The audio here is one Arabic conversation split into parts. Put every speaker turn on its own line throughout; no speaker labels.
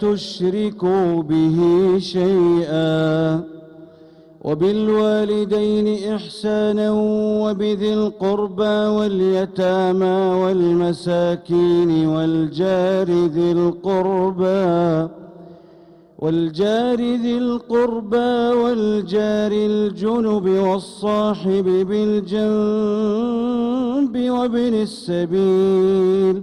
تشركوا به شيئا وبالوالدين إحسانا وبذي القربى واليتامى والمساكين والجار ذي القربى والجار ذي القربى والجار الجنب والصاحب بالجنب وابن السبيل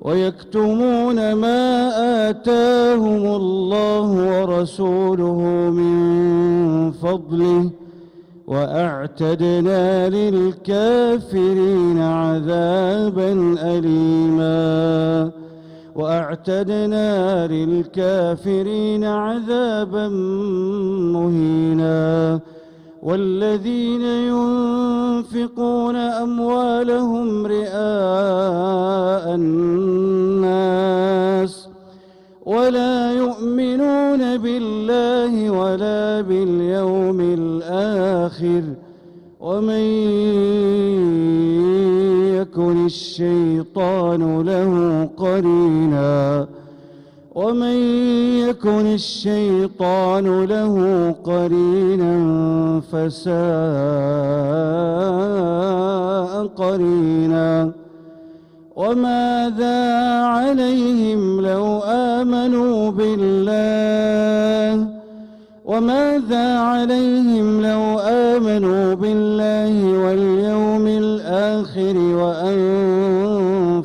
ويكتمون ما آتاهم الله ورسوله من فضله وأعتدنا للكافرين عذابا أليما وأعتدنا للكافرين عذابا مهينا والذين ينفقون أموالهم رئاء الناس ولا يؤمنون بالله ولا باليوم الآخر ومن يكن الشيطان له قرينا ومن يكن الشيطان له قرينا فساء قرينا وماذا عليهم لو آمنوا بالله وماذا عليهم لو آمنوا بالله واليوم الآخر وأنفقوا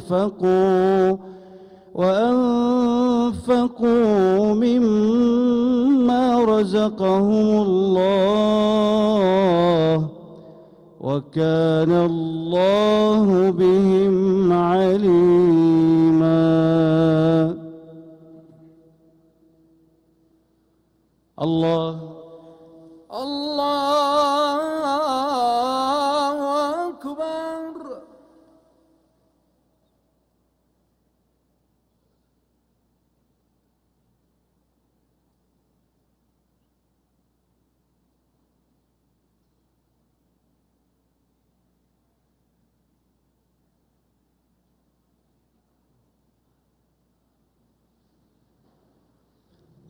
وأنفقوا مما رزقهم الله وكان الله بهم عليما الله
الله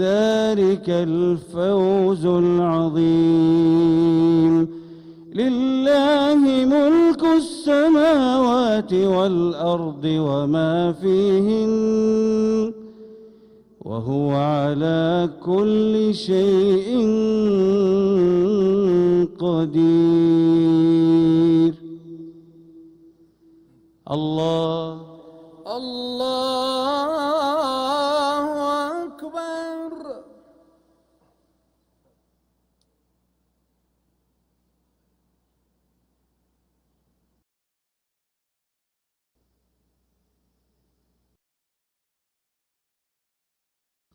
ذلك الفوز العظيم. لله ملك السماوات والأرض وما فيهن وهو على كل شيء قدير. الله
الله